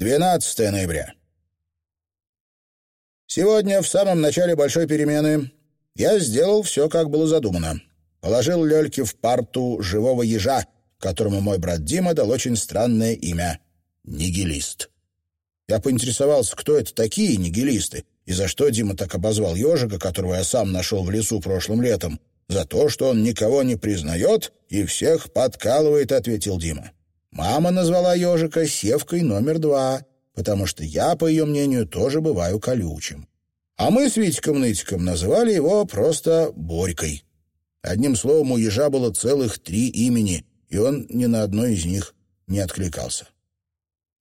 12 ноября. Сегодня, в самом начале большой перемены, я сделал все, как было задумано. Положил Лёльке в парту живого ежа, которому мой брат Дима дал очень странное имя — нигилист. Я поинтересовался, кто это такие нигилисты, и за что Дима так обозвал ежика, которого я сам нашел в лесу прошлым летом. За то, что он никого не признает и всех подкалывает, ответил Дима. Мама назвала ежика севкой номер два, потому что я, по ее мнению, тоже бываю колючим. А мы с Витьком-нытиком называли его просто Борькой. Одним словом, у ежа было целых три имени, и он ни на одно из них не откликался.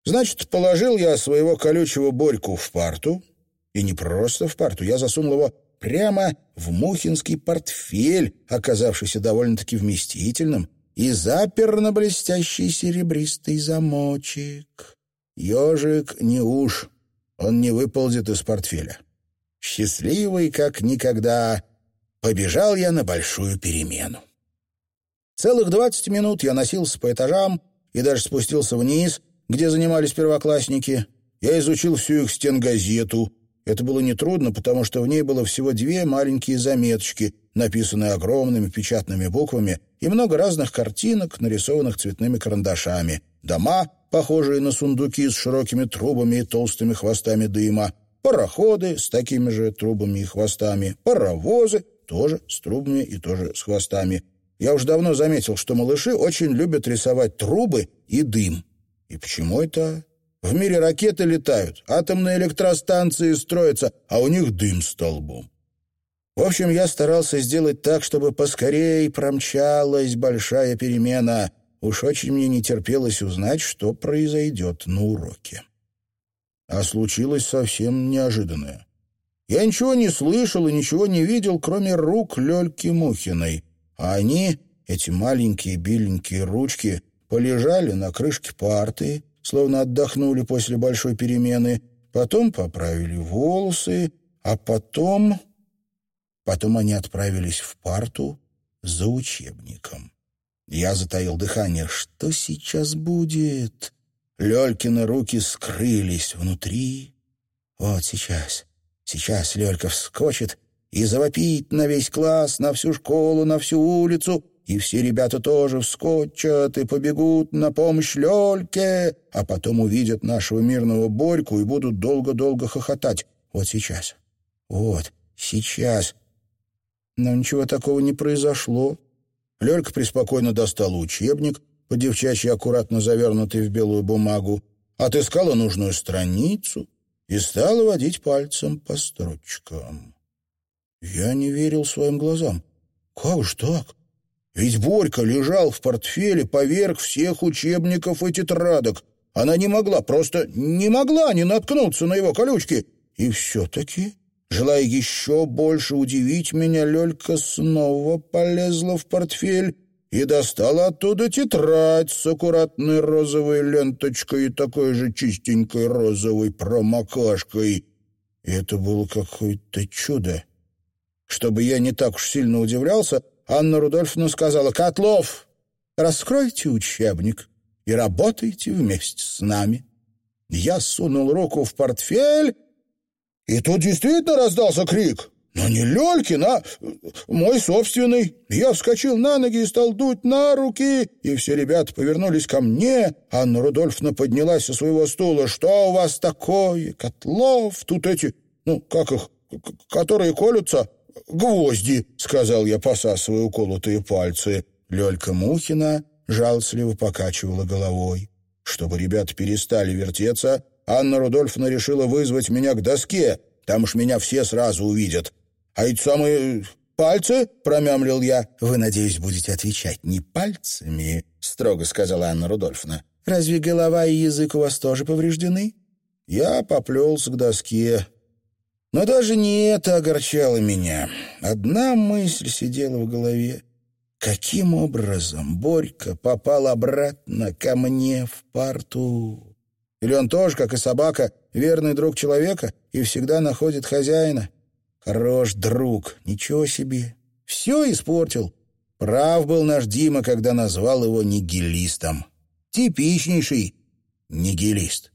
Значит, положил я своего колючего Борьку в парту, и не просто в парту, я засунул его прямо в мухинский портфель, оказавшийся довольно-таки вместительным, и запер на блестящий серебристый замочек. Ежик не уж, он не выползет из портфеля. Счастливый, как никогда, побежал я на большую перемену. Целых двадцать минут я носился по этажам и даже спустился вниз, где занимались первоклассники. Я изучил всю их стенгазету. Это было нетрудно, потому что в ней было всего две маленькие заметочки, написанные огромными печатными буквами, и много разных картинок, нарисованных цветными карандашами. Дома, похожие на сундуки с широкими трубами и толстыми хвостами дыма, пароходы с такими же трубами и хвостами, паровозы тоже с трубами и тоже с хвостами. Я уж давно заметил, что малыши очень любят рисовать трубы и дым. И почему это? В мире ракеты летают, атомные электростанции строятся, а у них дым столбом. В общем, я старался сделать так, чтобы поскорей промчалась большая перемена. Уж очень мне не терпелось узнать, что произойдет на уроке. А случилось совсем неожиданное. Я ничего не слышал и ничего не видел, кроме рук Лёльки Мухиной. А они, эти маленькие беленькие ручки, полежали на крышке парты, словно отдохнули после большой перемены, потом поправили волосы, а потом... Потом они отправились в парту за учебником. Я затаил дыхание. Что сейчас будет? Лёлькины руки скрылись внутри. Вот сейчас, сейчас Лёлька вскочит и завопит на весь класс, на всю школу, на всю улицу, и все ребята тоже вскочат и побегут на помощь Лёльке, а потом увидят нашего мирного Борьку и будут долго-долго хохотать. Вот сейчас, вот сейчас. Но ничего такого не произошло. Лёлька преспокойно достала учебник, по-девчачьи аккуратно завернутый в белую бумагу, отыскала нужную страницу и стала водить пальцем по строчкам. Я не верил своим глазам. Как же так? Ведь Борька лежал в портфеле поверх всех учебников и тетрадок. Она не могла, просто не могла не наткнуться на его колючки. И все-таки, желая еще больше удивить меня, Лелька снова полезла в портфель и достала оттуда тетрадь с аккуратной розовой ленточкой и такой же чистенькой розовой промокашкой. И это было какое-то чудо. Чтобы я не так уж сильно удивлялся, Анна Рудольфовна сказала, «Котлов, раскройте учебник и работайте вместе с нами». Я сунул руку в портфель, и тут действительно раздался крик. Но не Лёлькин, а мой собственный. Я вскочил на ноги и стал дуть на руки, и все ребята повернулись ко мне. Анна Рудольфовна поднялась со своего стула. «Что у вас такое, Котлов? Тут эти, ну, как их, которые колются?» «Гвозди», — сказал я, посасывая уколотые пальцы. Лёлька Мухина жалостливо покачивала головой. Чтобы ребята перестали вертеться, Анна Рудольфовна решила вызвать меня к доске. Там уж меня все сразу увидят. А эти самые пальцы, — промямлил я. «Вы, надеюсь, будете отвечать не пальцами?» — строго сказала Анна Рудольфовна. «Разве голова и язык у вас тоже повреждены?» Я поплелся к доске. Но даже не это огорчало меня. Одна мысль сидела в голове. Каким образом Борька попал обратно ко мне в парту? Или он тоже, как и собака, верный друг человека и всегда находит хозяина? Хорош друг, ничего себе. Все испортил. Прав был наш Дима, когда назвал его нигилистом. Типичнейший нигилист.